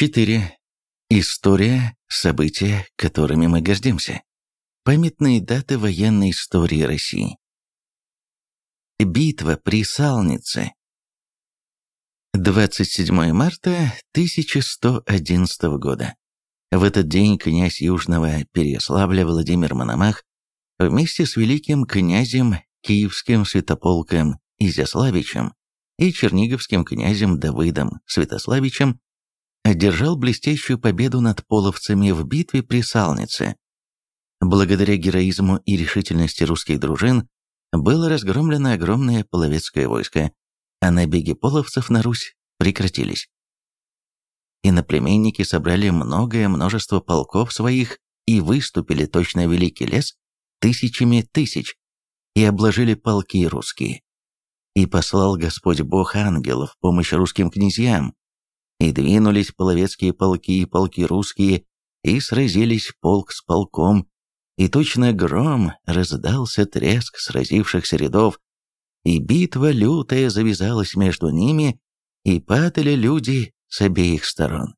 4. История, события, которыми мы гордимся. Памятные даты военной истории России. Битва при Салнице. 27 марта 1111 года. В этот день князь Южного Переславля Владимир Мономах вместе с великим князем Киевским святополком Изяславичем и черниговским князем Давыдом Святославичем одержал блестящую победу над половцами в битве при Салнице. Благодаря героизму и решительности русских дружин было разгромлено огромное половецкое войско, а набеги половцев на Русь прекратились. Иноплеменники собрали многое множество полков своих и выступили точно великий лес тысячами тысяч и обложили полки русские. И послал Господь Бог ангелов в помощь русским князьям, и двинулись половецкие полки и полки русские, и сразились полк с полком, и точно гром раздался треск сразившихся рядов, и битва лютая завязалась между ними, и падали люди с обеих сторон.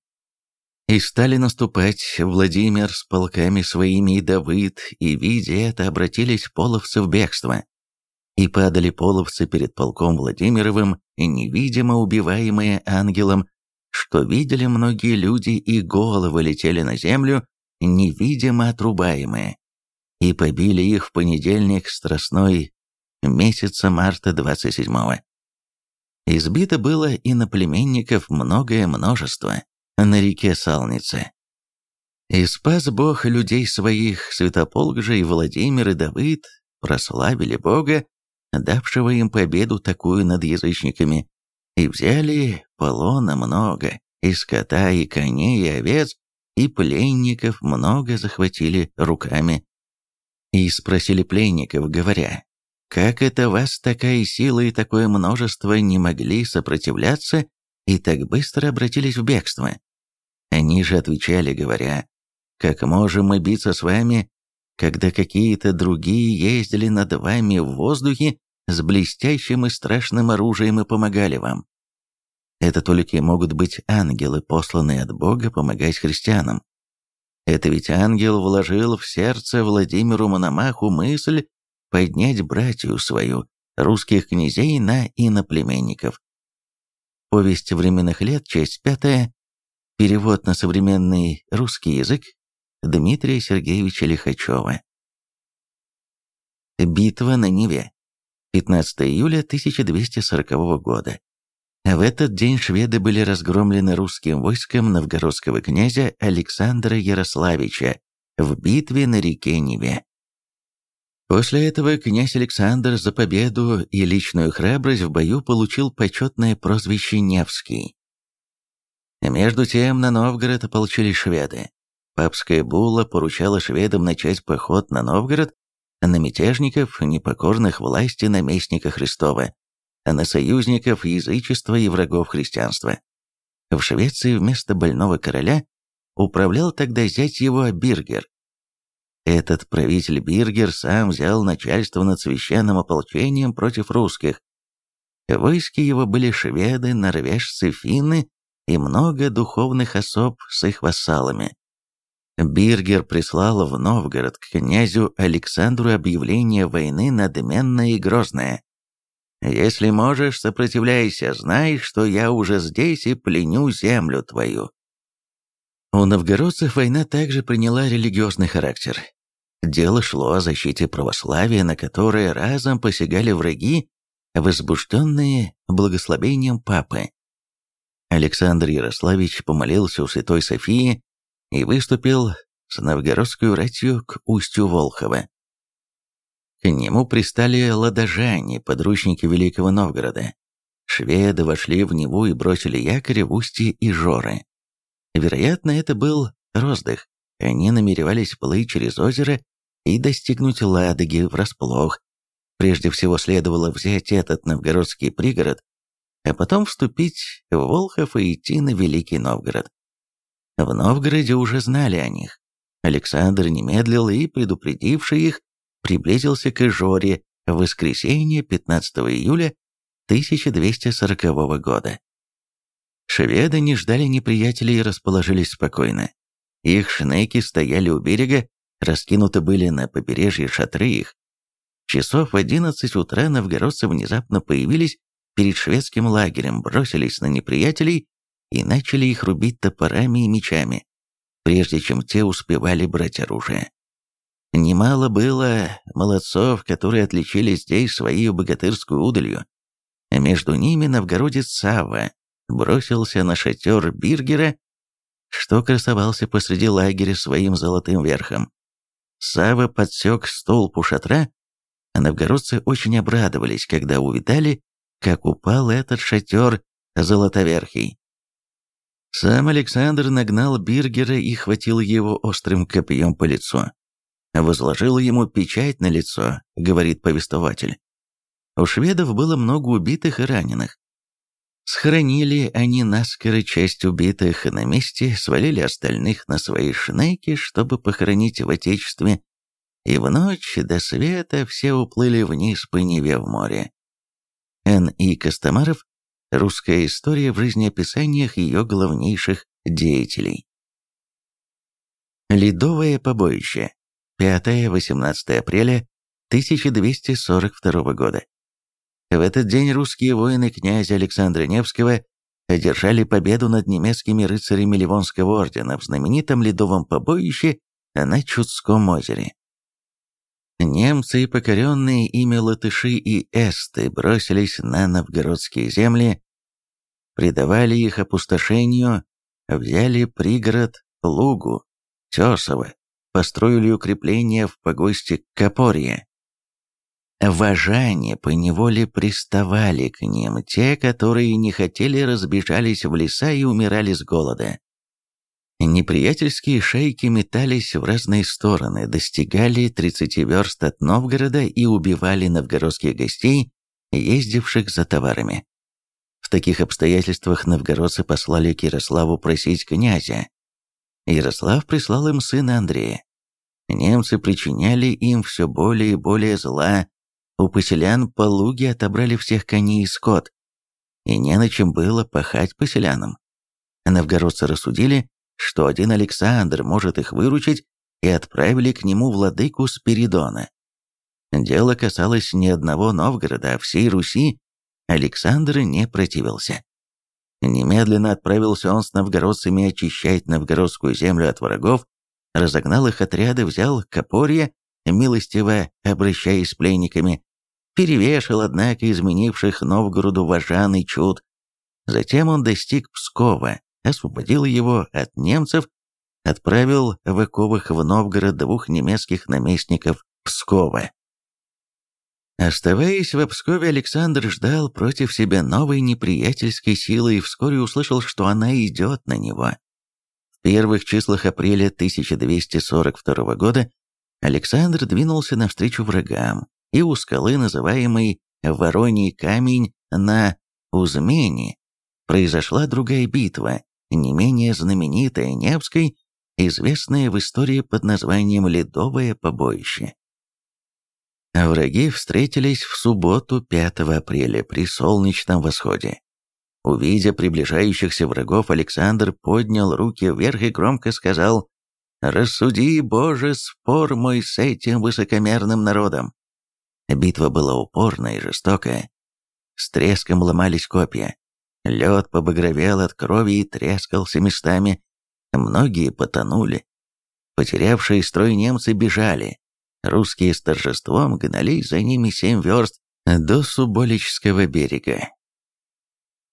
И стали наступать Владимир с полками своими и Давыд, и, видя это, обратились половцы в бегство. И падали половцы перед полком Владимировым, невидимо убиваемые ангелом, что видели многие люди, и головы летели на землю, невидимо отрубаемые, и побили их в понедельник страстной месяца марта 27-го. Избито было иноплеменников многое множество на реке Салнице. И спас Бог людей своих, Святополк же и Владимир и Давыд прославили Бога, давшего им победу такую над язычниками, и взяли полона много, и скота, и коней, и овец, и пленников много захватили руками. И спросили пленников, говоря, «Как это вас такая сила и такое множество не могли сопротивляться и так быстро обратились в бегство?» Они же отвечали, говоря, «Как можем мы биться с вами, когда какие-то другие ездили над вами в воздухе с блестящим и страшным оружием и помогали вам. Это только могут быть ангелы, посланные от Бога помогать христианам. Это ведь ангел вложил в сердце Владимиру Мономаху мысль поднять братью свою, русских князей на иноплеменников. Повесть временных лет, часть пятая, перевод на современный русский язык Дмитрия Сергеевича Лихачева. Битва на Неве. 15 июля 1240 года. В этот день шведы были разгромлены русским войском новгородского князя Александра Ярославича в битве на реке Неве. После этого князь Александр за победу и личную храбрость в бою получил почетное прозвище Невский. Между тем на Новгород ополчились шведы. Папская булла поручала шведам начать поход на Новгород на мятежников, непокорных власти наместника Христова, на союзников язычества и врагов христианства. В Швеции вместо больного короля управлял тогда зять его Биргер. Этот правитель Биргер сам взял начальство над священным ополчением против русских. В войске его были шведы, норвежцы, финны и много духовных особ с их вассалами. Биргер прислал в Новгород к князю Александру объявление войны надменное и грозное. «Если можешь, сопротивляйся, знай, что я уже здесь и пленю землю твою». У новгородцев война также приняла религиозный характер. Дело шло о защите православия, на которое разом посягали враги, возбужденные благословением папы. Александр Ярославич помолился у Святой Софии и выступил с новгородской ратью к устью Волхова. К нему пристали ладожане, подручники Великого Новгорода. Шведы вошли в Неву и бросили якорь в устье Ижоры. Вероятно, это был роздых. Они намеревались плыть через озеро и достигнуть Ладоги врасплох. Прежде всего следовало взять этот новгородский пригород, а потом вступить в Волхов и идти на Великий Новгород. В Новгороде уже знали о них. Александр не медлил и, предупредивший их, приблизился к Ижоре в воскресенье 15 июля 1240 года. Шведы не ждали неприятелей и расположились спокойно. Их шнеки стояли у берега, раскинуты были на побережье шатры их. Часов в одиннадцать утра новгородцы внезапно появились перед шведским лагерем, бросились на неприятелей и начали их рубить топорами и мечами, прежде чем те успевали брать оружие. Немало было молодцов, которые отличились здесь своей богатырской удалью. Между ними новгородец Савва бросился на шатер Биргера, что красовался посреди лагеря своим золотым верхом. Сава подсек столб у шатра, а новгородцы очень обрадовались, когда увидали, как упал этот шатер золотоверхий. Сам Александр нагнал Биргера и хватил его острым копьем по лицу. «Возложил ему печать на лицо», — говорит повествователь. У шведов было много убитых и раненых. Схоронили они наскоро часть убитых на месте, свалили остальных на свои шнеки, чтобы похоронить в Отечестве, и в ночь до света все уплыли вниз по Неве в море. Н. И. Костомаров Русская история в жизнеописаниях ее главнейших деятелей. Ледовое побоище. 5-18 апреля 1242 года. В этот день русские воины князя Александра Невского одержали победу над немецкими рыцарями Ливонского ордена в знаменитом ледовом побоище на Чудском озере. Немцы, покоренные ими латыши и эсты, бросились на новгородские земли, предавали их опустошению, взяли пригород Лугу, Тесово, построили укрепления в погосте Копорье. Вожане поневоле приставали к ним, те, которые не хотели, разбежались в леса и умирали с голода. Неприятельские шейки метались в разные стороны, достигали 30 верст от Новгорода и убивали новгородских гостей, ездивших за товарами. В таких обстоятельствах новгородцы послали к Ярославу просить князя. Ярослав прислал им сына Андрея. Немцы причиняли им все более и более зла. У поселян полуги отобрали всех коней и скот, и не на чем было пахать поселянам. Новгородцы рассудили, что один Александр может их выручить, и отправили к нему владыку Спиридона. Дело касалось не одного Новгорода, а всей Руси. Александр не противился. Немедленно отправился он с новгородцами очищать новгородскую землю от врагов, разогнал их отряды, взял Копорье, милостиво обращаясь с пленниками, перевешал, однако, изменивших Новгороду вожан и чуд. Затем он достиг Пскова, освободил его от немцев, отправил в оковах в Новгород двух немецких наместников Пскова. Оставаясь в Пскове, Александр ждал против себя новой неприятельской силы и вскоре услышал, что она идет на него. В первых числах апреля 1242 года Александр двинулся навстречу врагам, и у скалы, называемой Вороний камень на Узмене, произошла другая битва, не менее знаменитая Невской, известная в истории под названием «Ледовое побоище». Враги встретились в субботу 5 апреля при солнечном восходе. Увидя приближающихся врагов, Александр поднял руки вверх и громко сказал «Рассуди, Боже, спор мой с этим высокомерным народом». Битва была упорная и жестокая. С треском ломались копья. Лед побагровел от крови и трескался местами. Многие потонули. Потерявшие строй немцы бежали. Русские с торжеством гнались за ними семь верст до Суболического берега.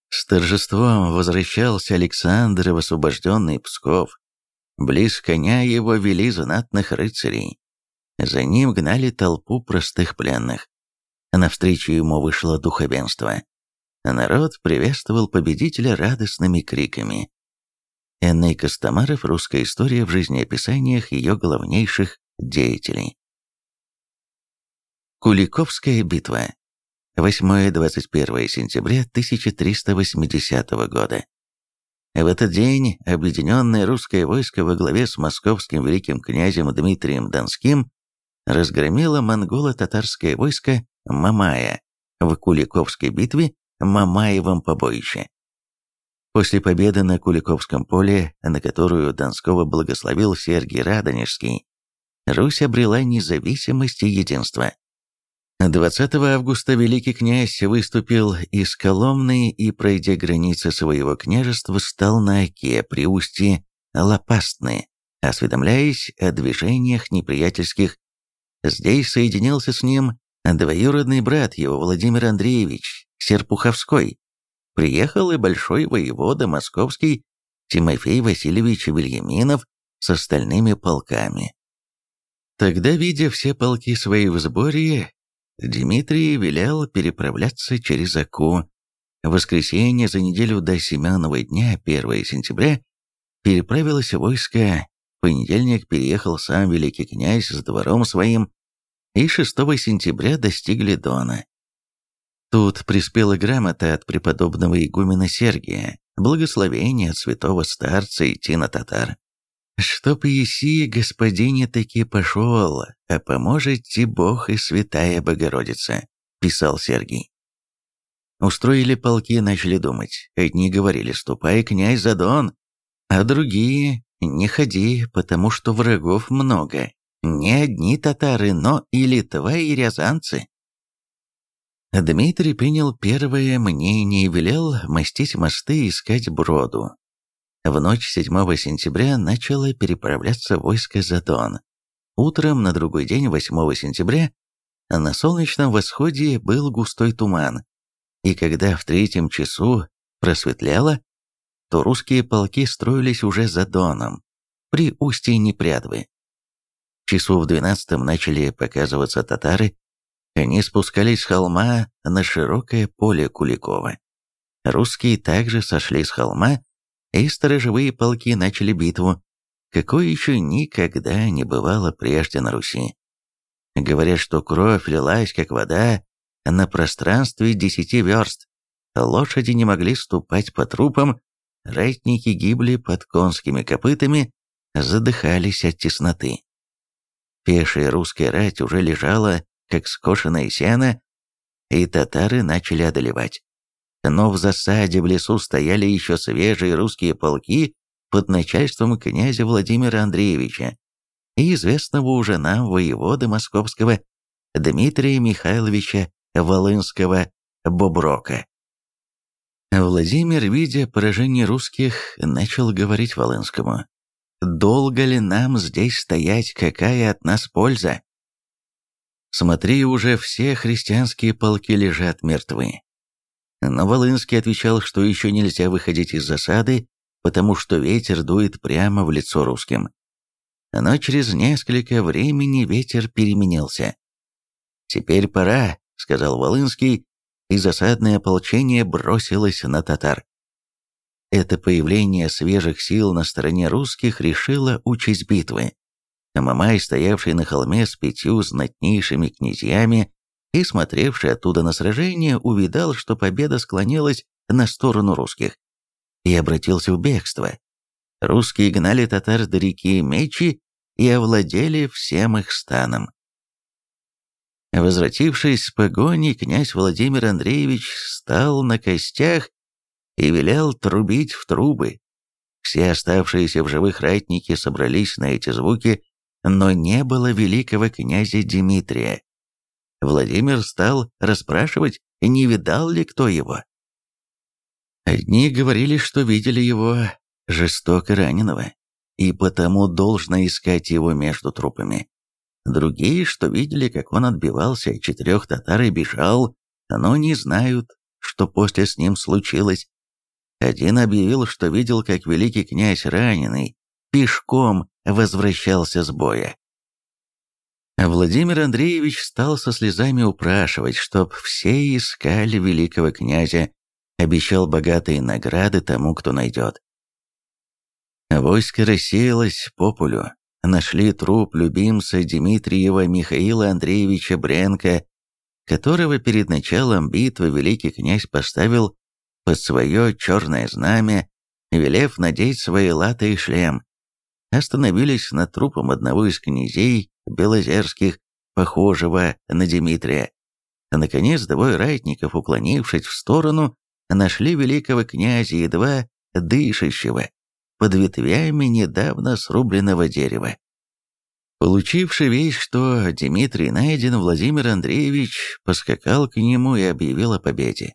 С торжеством возвращался Александр в освобожденный Псков. Близ коня его вели знатных рыцарей. За ним гнали толпу простых пленных. Навстречу ему вышло духовенство. Народ приветствовал победителя радостными криками. Энной Костомаров «Русская история в жизнеописаниях ее главнейших деятелей». Куликовская битва. 8-21 сентября 1380 года. В этот день объединенное русское войско во главе с московским великим князем Дмитрием Донским разгромило монголо-татарское войско Мамая в Куликовской битве Мамаевом побоище. После победы на Куликовском поле, на которую Донского благословил Сергий Радонежский, Русь обрела независимость и единство. 20 августа великий князь выступил из Коломны и, пройдя границы своего княжества, стал на Оке при устье Лопастны, осведомляясь о движениях неприятельских. Здесь соединился с ним двоюродный брат его Владимир Андреевич Серпуховской. Приехал и большой воевода московский Тимофей Васильевич Вильяминов с остальными полками. Тогда, видя все полки свои в сборе, Дмитрий велел переправляться через Аку. В воскресенье за неделю до Семенова дня, 1 сентября, переправилось войско, в понедельник переехал сам великий князь с двором своим, и 6 сентября достигли Дона. Тут приспела грамота от преподобного игумена Сергия, благословение от святого старца идти на татар. «Чтоб еси, господине, таки пошел, а поможет ти Бог и святая Богородица», — писал Сергий. Устроили полки, начали думать. Одни говорили «ступай, князь, за Дон», а другие «не ходи, потому что врагов много, не одни татары, но и Литва, и рязанцы». Дмитрий принял первое мнение и велел мастить мосты и искать броду. В ночь 7 сентября начало переправляться войско за Дон. Утром на другой день, 8 сентября, на солнечном восходе был густой туман, и когда в третьем часу просветляло, то русские полки строились уже за Доном, при устье Непрядвы. Часу в двенадцатом начали показываться татары, они спускались с холма на широкое поле Куликова. Русские также сошли с холма, и сторожевые полки начали битву, какой еще никогда не бывало прежде на Руси. Говорят, что кровь лилась, как вода, на пространстве десяти верст. Лошади не могли ступать по трупам, ратники гибли под конскими копытами, задыхались от тесноты. Пешая русская рать уже лежала как скошенное сено, и татары начали одолевать. Но в засаде в лесу стояли еще свежие русские полки под начальством князя Владимира Андреевича и известного уже нам воевода московского Дмитрия Михайловича Волынского Боброка. Владимир, видя поражение русских, начал говорить Волынскому, «Долго ли нам здесь стоять, какая от нас польза? Смотри, уже все христианские полки лежат мертвы. Но Волынский отвечал, что еще нельзя выходить из засады, потому что ветер дует прямо в лицо русским. Но через несколько времени ветер переменился. «Теперь пора», — сказал Волынский, и засадное ополчение бросилось на татар. Это появление свежих сил на стороне русских решило участь битвы. Мамай, стоявший на холме с пятью знатнейшими князьями и смотревший оттуда на сражение, увидал, что победа склонилась на сторону русских, и обратился в бегство. Русские гнали татар до реки Мечи и овладели всем их станом. Возвратившись с погони, князь Владимир Андреевич стал на костях и велел трубить в трубы. Все оставшиеся в живых ратники собрались на эти звуки но не было великого князя Дмитрия. Владимир стал расспрашивать, не видал ли кто его. Одни говорили, что видели его жестоко раненого, и потому должно искать его между трупами. Другие, что видели, как он отбивался от четырех татар и бежал, но не знают, что после с ним случилось. Один объявил, что видел, как великий князь раненый, пешком возвращался с боя. Владимир Андреевич стал со слезами упрашивать, чтоб все искали великого князя, обещал богатые награды тому, кто найдет. Войско рассеялось по полю. Нашли труп любимца Дмитриева Михаила Андреевича Бренко, которого перед началом битвы великий князь поставил под свое черное знамя, велев надеть свои латы и шлем остановились над трупом одного из князей Белозерских, похожего на Дмитрия. Наконец, двое ратников, уклонившись в сторону, нашли великого князя, едва дышащего, под ветвями недавно срубленного дерева. Получивший весть, что Дмитрий найден, Владимир Андреевич поскакал к нему и объявил о победе.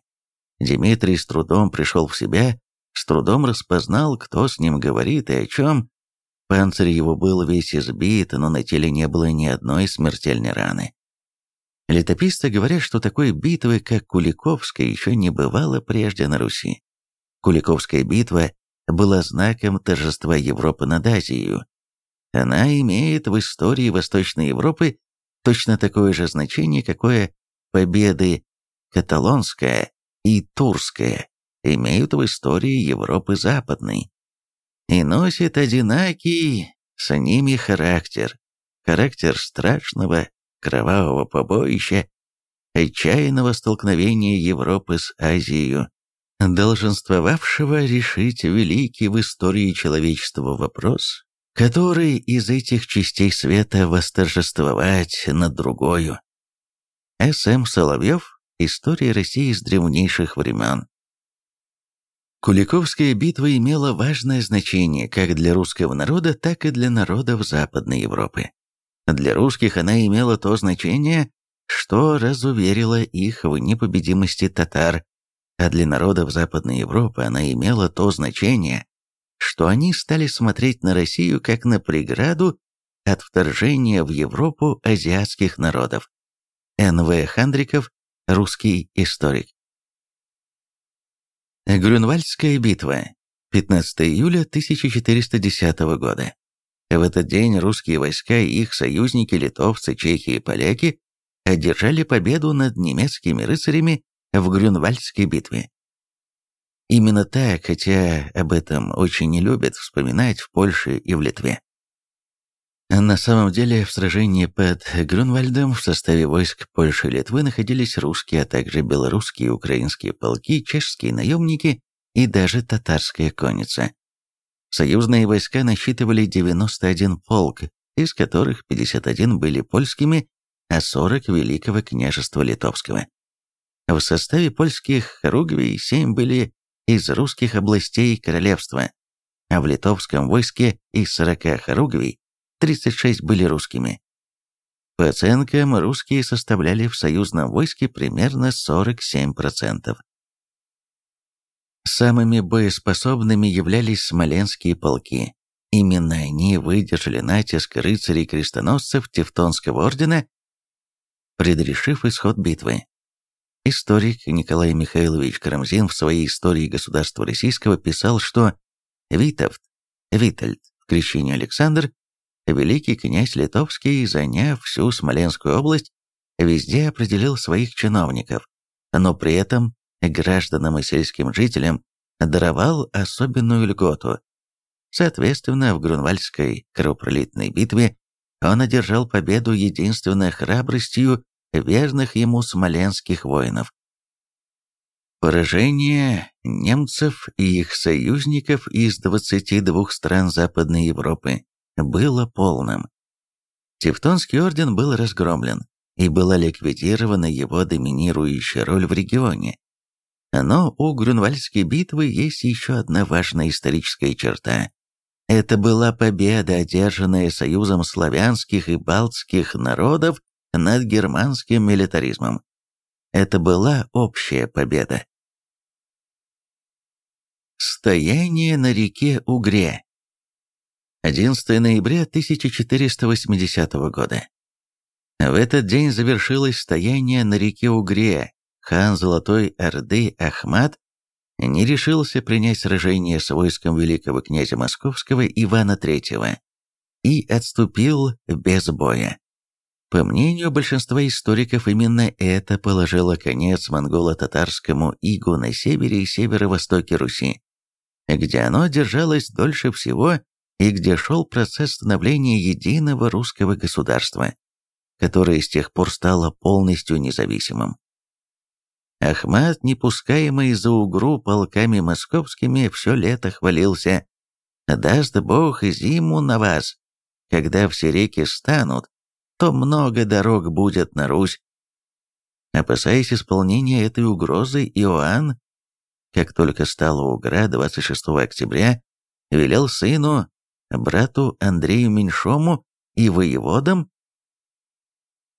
Дмитрий с трудом пришел в себя, с трудом распознал, кто с ним говорит и о чем. Панцирь его был весь избит, но на теле не было ни одной смертельной раны. Летописцы говорят, что такой битвы, как Куликовская, еще не бывало прежде на Руси. Куликовская битва была знаком торжества Европы над Азией. Она имеет в истории Восточной Европы точно такое же значение, какое победы каталонская и турская имеют в истории Европы Западной. И носит одинакий с ними характер, характер страшного кровавого побоища, отчаянного столкновения Европы с Азией, долженствовавшего решить великий в истории человечества вопрос, который из этих частей света восторжествовать над другою. С.М. Соловьев. История России с древнейших времен. Куликовская битва имела важное значение как для русского народа, так и для народов Западной Европы. Для русских она имела то значение, что разуверило их в непобедимости татар, а для народов Западной Европы она имела то значение, что они стали смотреть на Россию как на преграду от вторжения в Европу азиатских народов. Н.В. Хандриков, русский историк. Грюнвальдская битва. 15 июля 1410 года. В этот день русские войска и их союзники, литовцы, чехи и поляки, одержали победу над немецкими рыцарями в Грюнвальдской битве. Именно так, хотя об этом очень не любят вспоминать в Польше и в Литве. На самом деле, в сражении под Грюнвальдом в составе войск Польши и Литвы находились русские, а также белорусские и украинские полки, чешские наемники и даже татарская конница. Союзные войска насчитывали 91 полк, из которых 51 были польскими, а 40 Великого княжества Литовского. В составе польских хоругвий 7 были из русских областей королевства, а в литовском войске из 40 хоругвий 36 были русскими. По оценкам, русские составляли в союзном войске примерно 47%. Самыми боеспособными являлись смоленские полки. Именно они выдержали натиск рыцарей-крестоносцев Тевтонского ордена, предрешив исход битвы. Историк Николай Михайлович Карамзин в своей истории государства российского писал, что Витовт, Витальд в крещении Александр, великий князь Литовский, заняв всю Смоленскую область, везде определил своих чиновников, но при этом гражданам и сельским жителям даровал особенную льготу. Соответственно, в Грунвальдской кровопролитной битве он одержал победу единственной храбростью верных ему смоленских воинов. Поражение немцев и их союзников из 22 стран Западной Европы было полным. Тевтонский орден был разгромлен, и была ликвидирована его доминирующая роль в регионе. Но у Грюнвальдской битвы есть еще одна важная историческая черта. Это была победа, одержанная союзом славянских и балтских народов над германским милитаризмом. Это была общая победа. Стояние на реке Угре 11 ноября 1480 года. В этот день завершилось стояние на реке Угре, хан Золотой Орды Ахмат не решился принять сражение с войском великого князя Московского Ивана III и отступил без боя. По мнению большинства историков, именно это положило конец монголо-татарскому игу на севере и северо-востоке Руси, где оно держалось дольше всего и где шел процесс становления единого русского государства, которое с тех пор стало полностью независимым. Ахмат, не пускаемый за угру полками московскими, все лето хвалился. «Даст Бог зиму на вас. Когда все реки станут, то много дорог будет на Русь». Опасаясь исполнения этой угрозы, Иоанн, как только стало угра 26 октября, велел сыну, брату Андрею Меньшому и воеводам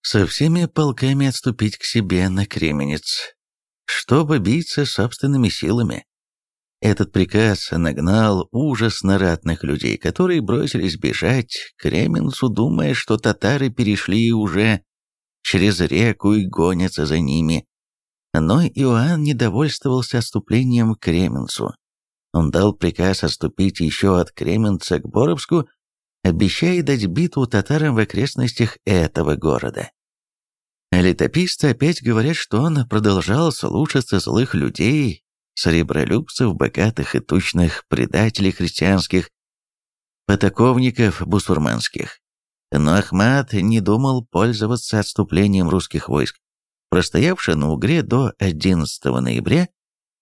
со всеми полками отступить к себе на Кременец, чтобы биться собственными силами. Этот приказ нагнал ужас на ратных людей, которые бросились бежать к Кременцу, думая, что татары перешли уже через реку и гонятся за ними. Но Иоанн недовольствовался отступлением к Кременцу. Он дал приказ отступить еще от Кременца к Боровску, обещая дать битву татарам в окрестностях этого города. Летописцы опять говорят, что он продолжал слушаться злых людей, сребролюбцев, богатых и тучных предателей христианских, потаковников бусурманских. Но Ахмат не думал пользоваться отступлением русских войск. Простоявши на Угре до 11 ноября,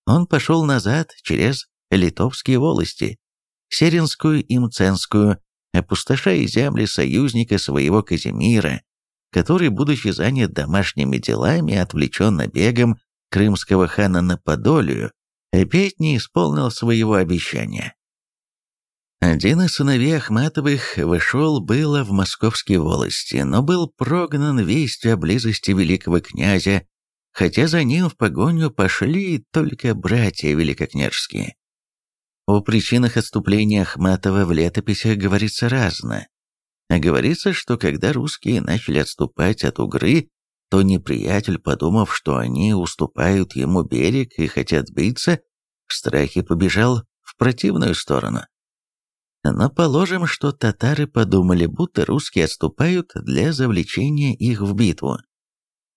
он пошел назад через литовские волости, Серинскую и Мценскую, опустошая земли союзника своего Казимира, который, будучи занят домашними делами, отвлечен набегом крымского хана на Подолию, опять не исполнил своего обещания. Один из сыновей Ахматовых вышел было в московские волости, но был прогнан вестью о близости великого князя, хотя за ним в погоню пошли только братья великокняжские. О причинах отступления Ахматова в летописях говорится разно. Говорится, что когда русские начали отступать от Угры, то неприятель, подумав, что они уступают ему берег и хотят биться, в страхе побежал в противную сторону. Но положим, что татары подумали, будто русские отступают для завлечения их в битву.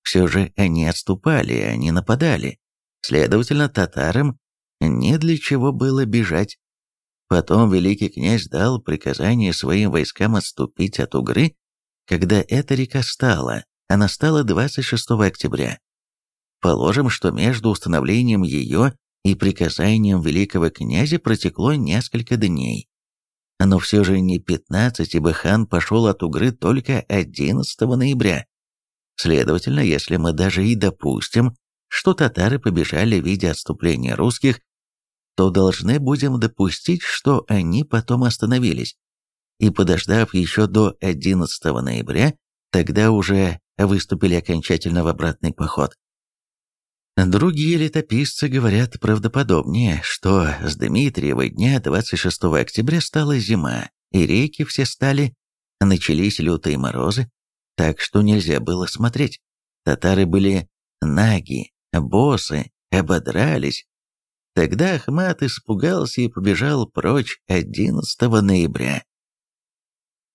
Все же они отступали, а не нападали. Следовательно, татарам не для чего было бежать. Потом великий князь дал приказание своим войскам отступить от Угры, когда эта река стала, она стала 26 октября. Положим, что между установлением ее и приказанием великого князя протекло несколько дней. Но все же не 15, ибо хан пошел от Угры только 11 ноября. Следовательно, если мы даже и допустим, что татары побежали в виде отступления русских, то должны будем допустить, что они потом остановились. И подождав еще до 11 ноября, тогда уже выступили окончательно в обратный поход. Другие летописцы говорят правдоподобнее, что с Дмитриева дня 26 октября стала зима, и реки все стали, начались лютые морозы, так что нельзя было смотреть. Татары были наги, босы, ободрались. Тогда Ахмат испугался и побежал прочь 11 ноября.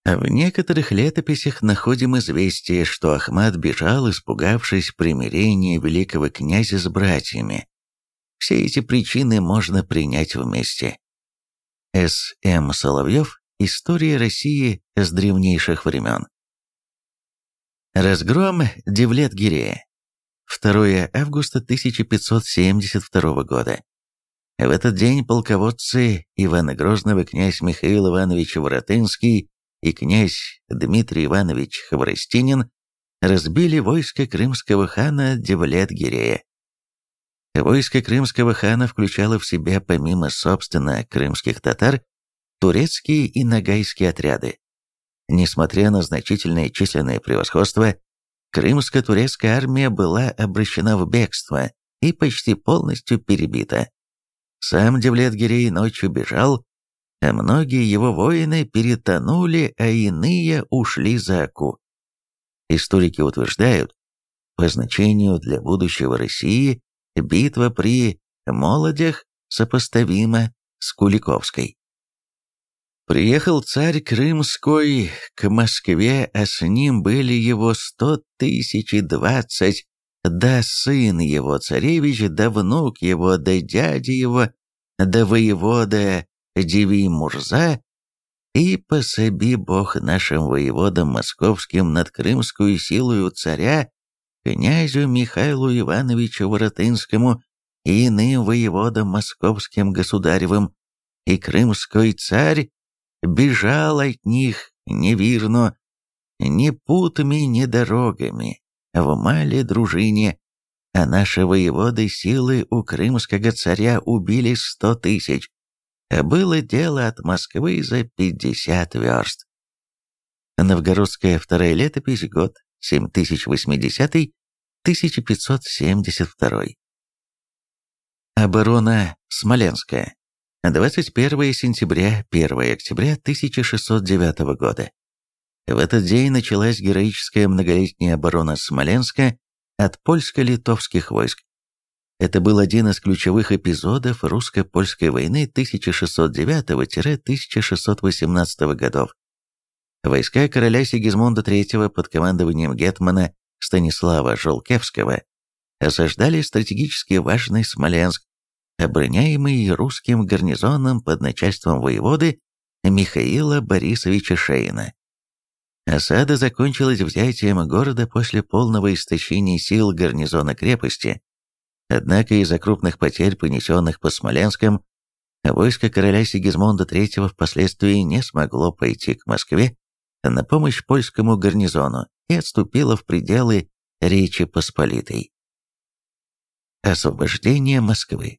В некоторых летописях находим известие, что Ахмат бежал, испугавшись примирения великого князя с братьями. Все эти причины можно принять вместе. С. М. Соловьев. История России с древнейших времен. Разгром Девлет-Гирея. 2 августа 1572 года. В этот день полководцы Ивана Грозного, князь Михаил Иванович Воротынский и князь Дмитрий Иванович Хворостинин разбили войско крымского хана Девлет-Гирея. Войско крымского хана включало в себя, помимо, собственно, крымских татар, турецкие и нагайские отряды. Несмотря на значительное численное превосходство, крымско-турецкая армия была обращена в бегство и почти полностью перебита. Сам Девлет-Гирей ночью бежал, а многие его воины перетонули, а иные ушли за Аку. Историки утверждают, по значению для будущего России битва при Молодях сопоставима с Куликовской. Приехал царь Крымской к Москве, а с ним были его сто тысяч и двадцать, да сын его царевич, да внук его, да дядя его, да воевода Диви Мурза, и пособи Бог нашим воеводам московским над крымскую силою царя, князю Михаилу Ивановичу Воротынскому и иным воеводам московским государевым, и крымской царь бежал от них невирно, ни путами, ни дорогами, в мале дружине, а наши воеводы силы у крымского царя убили сто тысяч. Было дело от Москвы за пятьдесят верст. Новгородская вторая летопись, год 7080 1572. Оборона Смоленская. 21 сентября, 1 октября 1609 года. В этот день началась героическая многолетняя оборона Смоленска от польско-литовских войск. Это был один из ключевых эпизодов русско-польской войны 1609-1618 годов. Войска короля Сигизмунда III под командованием гетмана Станислава Жолкевского осаждали стратегически важный Смоленск, обороняемый русским гарнизоном под начальством воеводы Михаила Борисовича Шейна. Осада закончилась взятием города после полного истощения сил гарнизона крепости, однако из-за крупных потерь, понесенных по Смоленском, войско короля Сигизмунда III впоследствии не смогло пойти к Москве на помощь польскому гарнизону и отступило в пределы Речи Посполитой. Освобождение Москвы.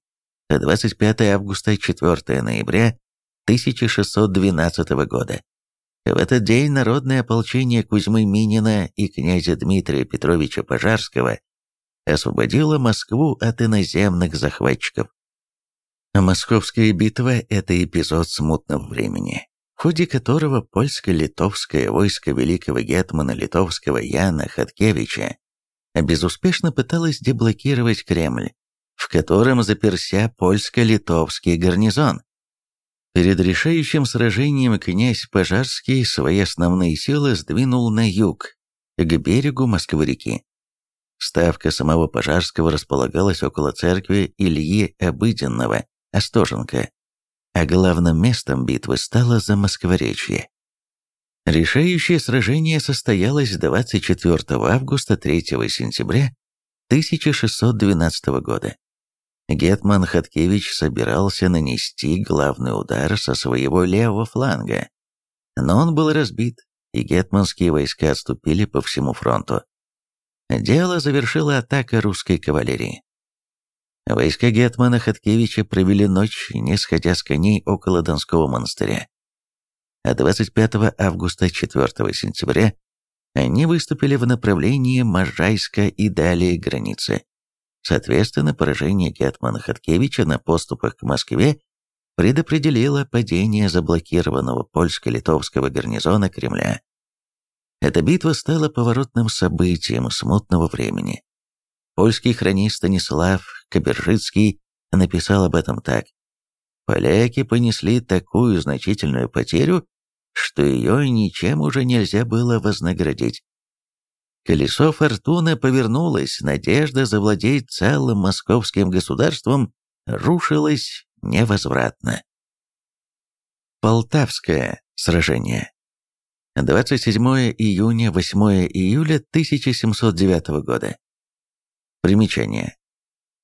25 августа 4 ноября 1612 года. В этот день народное ополчение Кузьмы Минина и князя Дмитрия Петровича Пожарского освободило Москву от иноземных захватчиков. Московская битва – это эпизод смутного времени, в ходе которого польско-литовское войско великого гетмана литовского Яна Хаткевича безуспешно пыталось деблокировать Кремль, в котором заперся польско-литовский гарнизон. Перед решающим сражением князь Пожарский свои основные силы сдвинул на юг, к берегу Москвы-реки. Ставка самого Пожарского располагалась около церкви Ильи Обыденного, Остоженко, а главным местом битвы стало за Москворечье. Решающее сражение состоялось 24 августа 3 сентября 1612 года. Гетман Хаткевич собирался нанести главный удар со своего левого фланга, но он был разбит, и гетманские войска отступили по всему фронту. Дело завершила атака русской кавалерии. Войска Гетмана Хаткевича провели ночь, не сходя с коней около Донского монастыря. А 25 августа 4 сентября они выступили в направлении Можайска и далее границы. Соответственно, поражение Гетмана Хаткевича на поступах к Москве предопределило падение заблокированного польско-литовского гарнизона Кремля. Эта битва стала поворотным событием смутного времени. Польский хронист Станислав Кабержицкий написал об этом так. «Поляки понесли такую значительную потерю, что ее ничем уже нельзя было вознаградить. Колесо фортуны повернулось, надежда завладеть целым московским государством рушилась невозвратно. Полтавское сражение 27 июня 8 июля 1709 года. Примечание.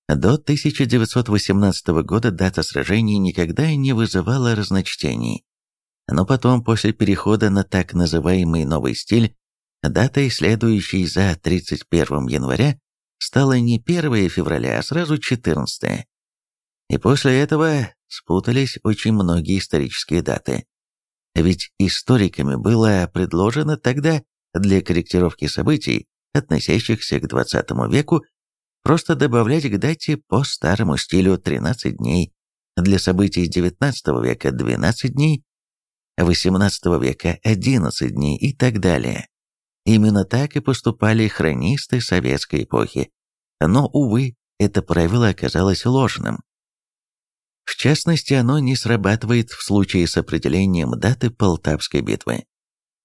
До 1918 года дата сражений никогда не вызывала разночтений. Но потом, после перехода на так называемый новый стиль, датой, следующей за 31 января, стала не 1 февраля, а сразу 14. И после этого спутались очень многие исторические даты. Ведь историками было предложено тогда для корректировки событий, относящихся к 20 веку, просто добавлять к дате по старому стилю 13 дней, для событий XIX века 12 дней, XVIII века 11 дней и так далее. Именно так и поступали хронисты советской эпохи. Но, увы, это правило оказалось ложным. В частности, оно не срабатывает в случае с определением даты Полтавской битвы.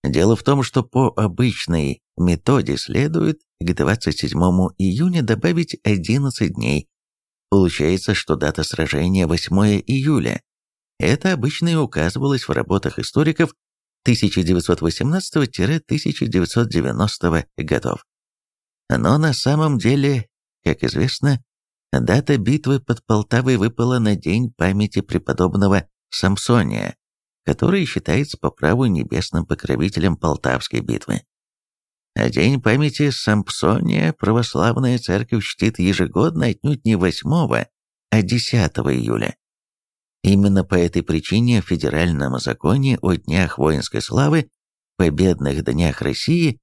Дело в том, что по обычной методе следует к 27 июня добавить 11 дней. Получается, что дата сражения 8 июля. Это обычно и указывалось в работах историков 1918-1990 годов. Но на самом деле, как известно, дата битвы под Полтавой выпала на день памяти преподобного Самсония, который считается по праву небесным покровителем Полтавской битвы. А День памяти Сампсония православная церковь чтит ежегодно отнюдь не 8, а 10 июля. Именно по этой причине в федеральном законе о Днях воинской славы, победных днях России,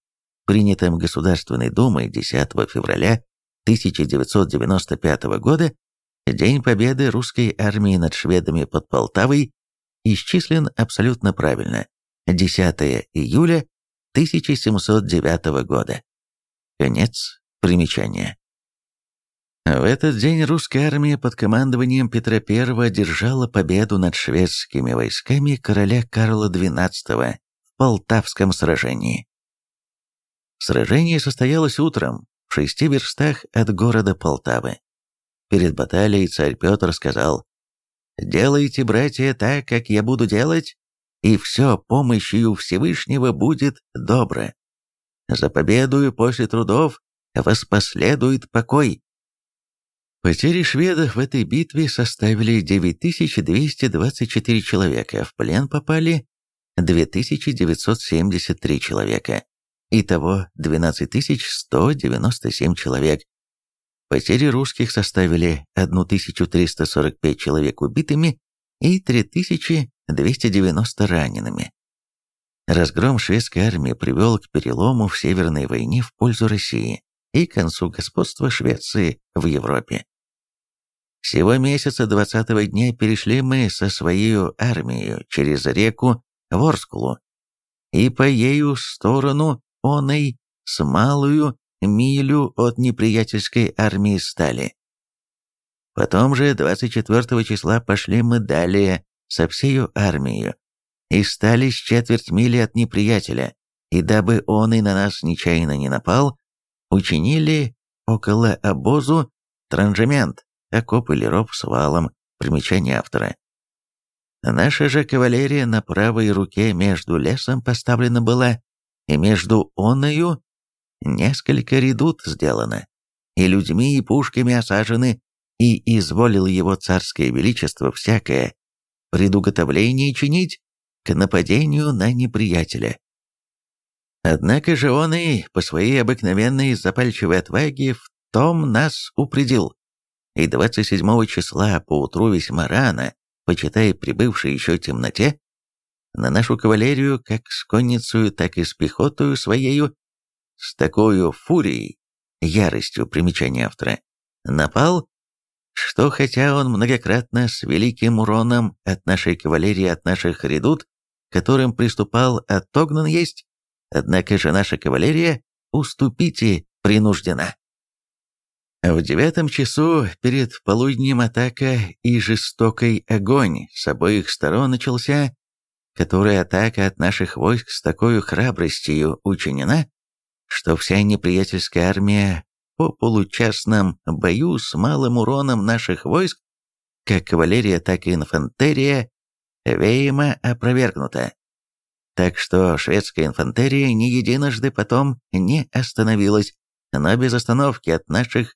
принятом Государственной Думой 10 февраля 1995 года, День Победы русской армии над шведами под Полтавой исчислен абсолютно правильно – 10 июля 1709 года. Конец примечания. В этот день русская армия под командованием Петра I одержала победу над шведскими войсками короля Карла XII в Полтавском сражении. Сражение состоялось утром в шести верстах от города Полтавы. Перед баталией царь Петр сказал, «Делайте, братья, так, как я буду делать, и все помощью Всевышнего будет добро. За победою после трудов воспоследует покой». Потери шведов в этой битве составили 9224 человека, в плен попали 2973 человека. Итого 12197 человек, Потери русских составили 1345 человек убитыми и 3290 ранеными. Разгром шведской армии привел к перелому в Северной войне в пользу России и к концу господства Швеции в Европе. Всего месяца 20 дня перешли мы со своей армией через реку Ворскулу и по ею сторону оной с малую милю от неприятельской армии стали. Потом же 24 числа пошли мы далее со всею армией и стали с четверть мили от неприятеля, и дабы он и на нас нечаянно не напал, учинили около обозу транжемент, окоп или ров с валом, примечание автора. Наша же кавалерия на правой руке между лесом поставлена была, и между оною несколько редут сделано, и людьми и пушками осажены, и изволил его царское величество всякое предуготовление чинить к нападению на неприятеля. Однако же он и по своей обыкновенной запальчивой отваге в том нас упредил. И 27 числа поутру весьма рано, почитай прибывшей еще темноте, на нашу кавалерию, как с конницей, так и с пехотою своею, с такой фурией, яростью примечания автора, напал, что хотя он многократно с великим уроном от нашей кавалерии, от наших редут, которым приступал, отогнан есть, однако же наша кавалерия уступите принуждена. В девятом часу перед полуднем атака и жестокий огонь с обоих сторон начался, которая атака от наших войск с такой храбростью учинена, что вся неприятельская армия по получасном бою с малым уроном наших войск, как кавалерия, так и инфантерия, веемо опровергнута. Так что шведская инфантерия не единожды потом не остановилась, но без остановки от наших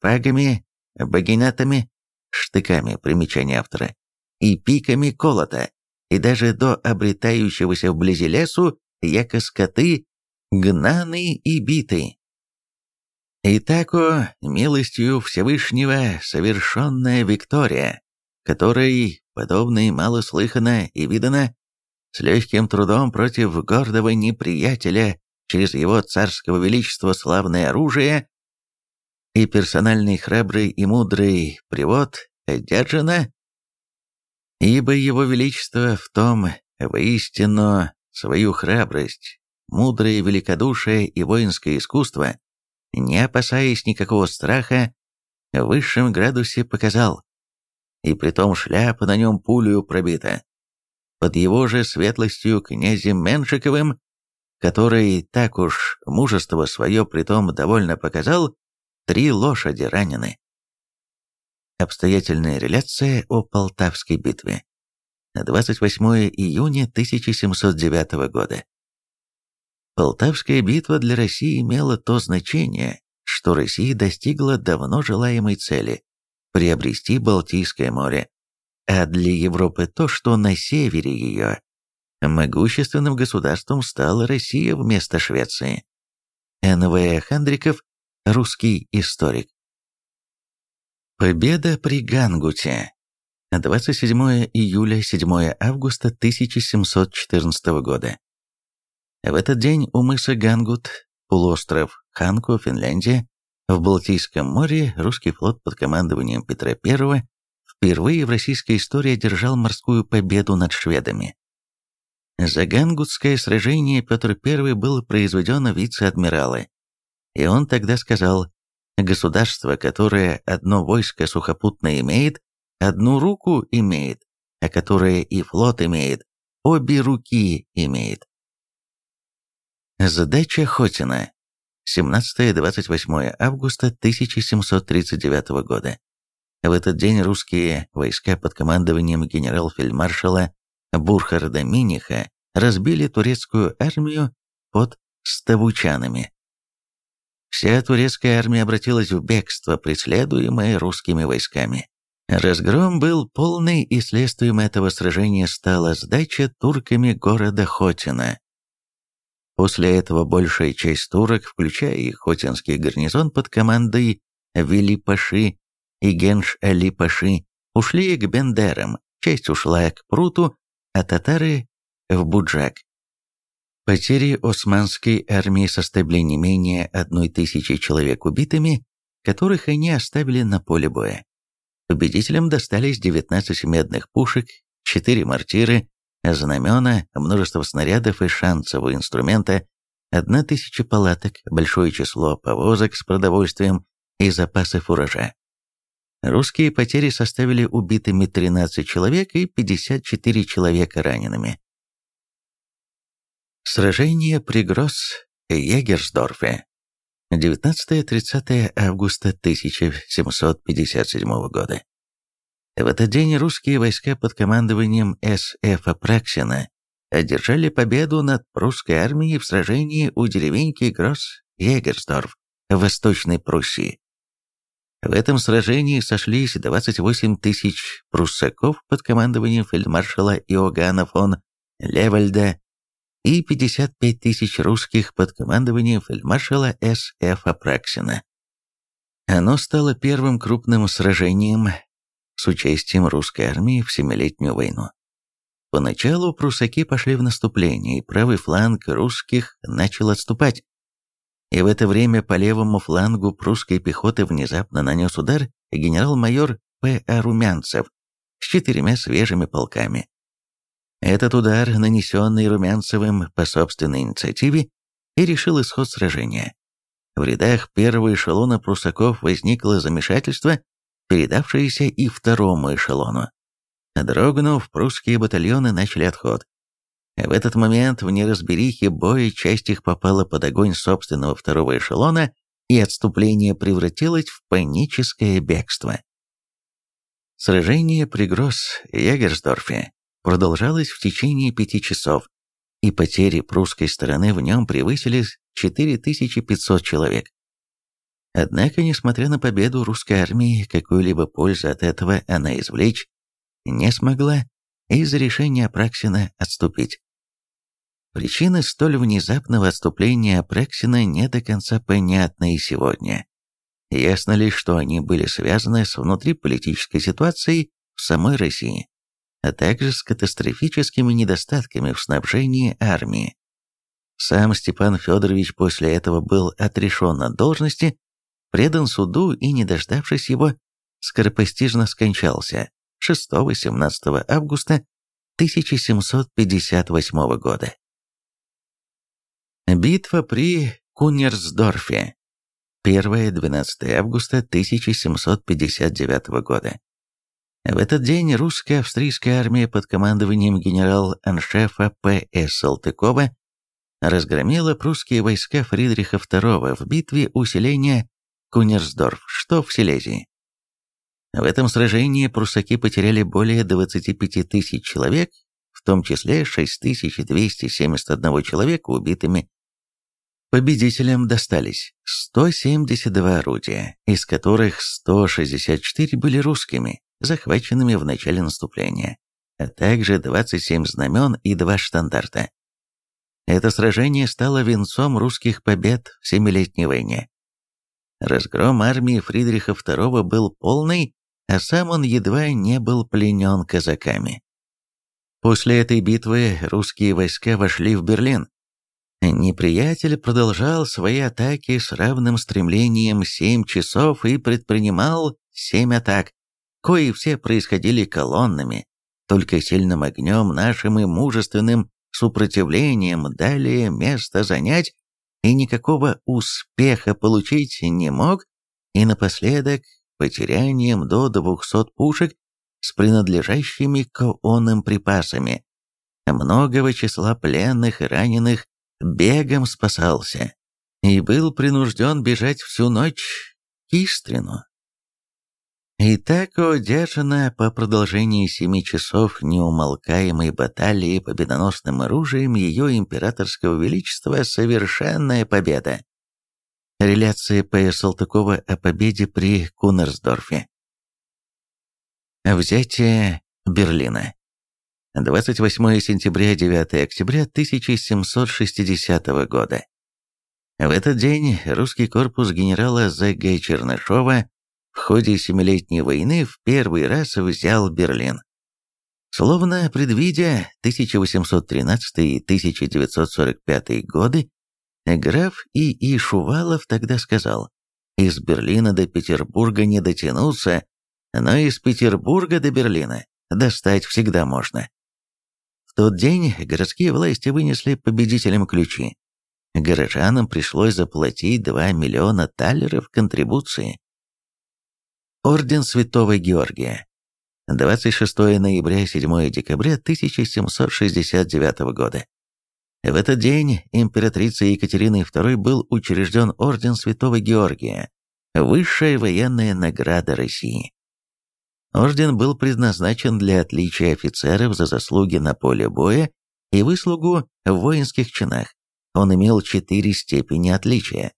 шпагами, багинатами, штыками, примечания автора, и пиками колота, и даже до обретающегося вблизи лесу, яко скоты, гнаны и биты. Итако, милостью Всевышнего, совершенная Виктория, которой, подобной мало слыхано и видано, с легким трудом против гордого неприятеля через его царского величества славное оружие и персональный храбрый и мудрый привод одержана, ибо его величество в том воистину свою храбрость мудрое великодушие и воинское искусство, не опасаясь никакого страха, в высшем градусе показал. И притом шляпа на нем пулю пробита. Под его же светлостью князем Меншиковым, который так уж мужество свое притом довольно показал, три лошади ранены. Обстоятельная реляция о Полтавской битве. 28 июня 1709 года. Полтавская битва для России имела то значение, что Россия достигла давно желаемой цели – приобрести Балтийское море, а для Европы то, что на севере ее Могущественным государством стала Россия вместо Швеции. Н.В. Хандриков, русский историк. Победа при Гангуте. 27 июля, 7 августа 1714 года. В этот день у мыса Гангут, полуостров Ханку, Финляндия, в Балтийском море русский флот под командованием Петра I впервые в российской истории одержал морскую победу над шведами. За Гангутское сражение Петр I был произведен вице-адмиралы, и он тогда сказал, «Государство, которое одно войско сухопутное имеет, одну руку имеет, а которое и флот имеет, обе руки имеет». Задача Хотина. 17-28 августа 1739 года. В этот день русские войска под командованием генерал-фельдмаршала Бурхарда Миниха разбили турецкую армию под Ставучанами. Вся турецкая армия обратилась в бегство, преследуемая русскими войсками. Разгром был полный, и следствием этого сражения стала сдача турками города Хотина. После этого большая часть турок, включая и Хотинский гарнизон под командой Вили-Паши и Генш-Али-Паши, ушли к Бендерам, часть ушла к Пруту, а татары – в Буджак. Потери османской армии составили не менее одной тысячи человек убитыми, которых они оставили на поле боя. Победителям достались 19 медных пушек, 4 мортиры, знамена, множество снарядов и шансового инструмента, одна тысяча палаток, большое число повозок с продовольствием и запасов урожая. Русские потери составили убитыми 13 человек и 54 человека ранеными. Сражение при Гросс-Егерсдорфе 19-30 августа 1757 года. В этот день русские войска под командованием С.Ф. Апраксина одержали победу над прусской армией в сражении у деревеньки Гросс-Егерсдорф в Восточной Пруссии. В этом сражении сошлись 28 тысяч пруссаков под командованием фельдмаршала Иоганна фон Левальда и 55 тысяч русских под командованием фельдмаршала С.Ф. Апраксина. Оно стало первым крупным сражением с участием русской армии в Семилетнюю войну. Поначалу прусаки пошли в наступление, и правый фланг русских начал отступать. И в это время по левому флангу прусской пехоты внезапно нанес удар генерал-майор П.А. Румянцев с четырьмя свежими полками. Этот удар, нанесенный Румянцевым по собственной инициативе, и решил исход сражения. В рядах первого эшелона прусаков возникло замешательство, передавшиеся и второму эшелону. Дрогнув, прусские батальоны начали отход. В этот момент в неразберихе боя часть их попала под огонь собственного второго эшелона, и отступление превратилось в паническое бегство. Сражение при Гросс-Ягерсдорфе продолжалось в течение пяти часов, и потери прусской стороны в нем превысили 4500 человек. Однако, несмотря на победу русской армии, какую-либо пользу от этого она извлечь не смогла из-за решения Апраксина отступить. Причины столь внезапного отступления Апраксина не до конца понятны и сегодня. Ясно лишь, что они были связаны с внутриполитической ситуацией в самой России, а также с катастрофическими недостатками в снабжении армии. Сам Степан Федорович после этого был отрешен от должности предан суду и, не дождавшись его, скоропостижно скончался 6-17 августа 1758 года. Битва при Кунерсдорфе. 1-12 августа 1759 года. В этот день русская австрийская армия под командованием генерал-аншефа П.С. Салтыкова разгромила прусские войска Фридриха II в битве усиления Кунерсдорф, что в Силезии. В этом сражении прусаки потеряли более 25 тысяч человек, в том числе 6271 человека убитыми. Победителям достались 172 орудия, из которых 164 были русскими, захваченными в начале наступления, а также 27 знамен и два штандарта. Это сражение стало венцом русских побед в Семилетней войне. Разгром армии Фридриха II был полный, а сам он едва не был пленен казаками. После этой битвы русские войска вошли в Берлин. Неприятель продолжал свои атаки с равным стремлением 7 часов и предпринимал 7 атак, кои все происходили колоннами, только сильным огнем нашим и мужественным сопротивлением далее место занять и никакого успеха получить не мог, и напоследок потерянием до 200 пушек с принадлежащими к онным припасами. Многого числа пленных и раненых бегом спасался и был принужден бежать всю ночь к Истрину. И так по продолжении семи часов неумолкаемой баталии победоносным оружием ее императорского величества совершенная победа. Реляция П. Салтыкова о победе при Кунерсдорфе. Взятие Берлина. 28 сентября 9 октября 1760 года. В этот день русский корпус генерала З.Г. Чернышова ходе Семилетней войны в первый раз взял Берлин. Словно предвидя 1813 и 1945 годы, граф И. И. Шувалов тогда сказал, «Из Берлина до Петербурга не дотянуться, но из Петербурга до Берлина достать всегда можно». В тот день городские власти вынесли победителям ключи. Горожанам пришлось заплатить 2 миллиона талеров контрибуции. Орден Святого Георгия. 26 ноября 7 декабря 1769 года. В этот день императрицей Екатериной II был учрежден Орден Святого Георгия, высшая военная награда России. Орден был предназначен для отличия офицеров за заслуги на поле боя и выслугу в воинских чинах. Он имел четыре степени отличия.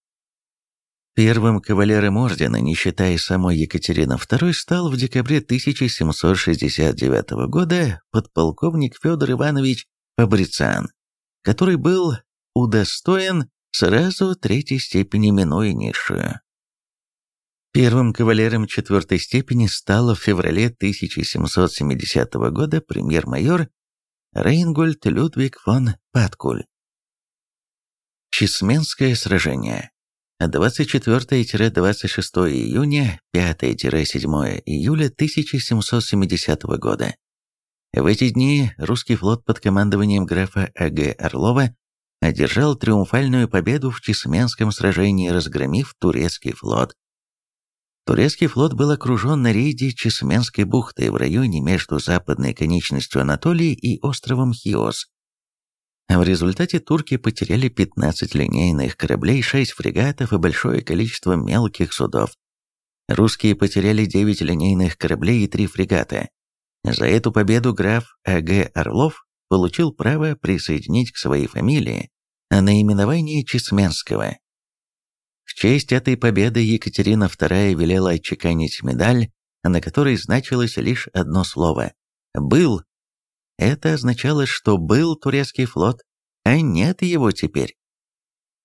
Первым кавалером ордена, не считая самой Екатерины II, стал в декабре 1769 года подполковник Федор Иванович Фабрициан, который был удостоен сразу третьей степени, минуя низшую. Первым кавалером четвертой степени стал в феврале 1770 года премьер-майор Рейнгольд Людвиг фон Паткуль. Чесменское сражение 24-26 июня, 5-7 июля 1770 года. В эти дни русский флот под командованием графа А.Г. Орлова одержал триумфальную победу в Чесменском сражении, разгромив турецкий флот. Турецкий флот был окружен на рейде Чесменской бухты в районе между западной конечностью Анатолии и островом Хиос. В результате турки потеряли 15 линейных кораблей, 6 фрегатов и большое количество мелких судов. Русские потеряли 9 линейных кораблей и 3 фрегата. За эту победу граф А.Г. Орлов получил право присоединить к своей фамилии наименование Чесменского. В честь этой победы Екатерина II велела отчеканить медаль, на которой значилось лишь одно слово «был», это означало, что был турецкий флот, а нет его теперь.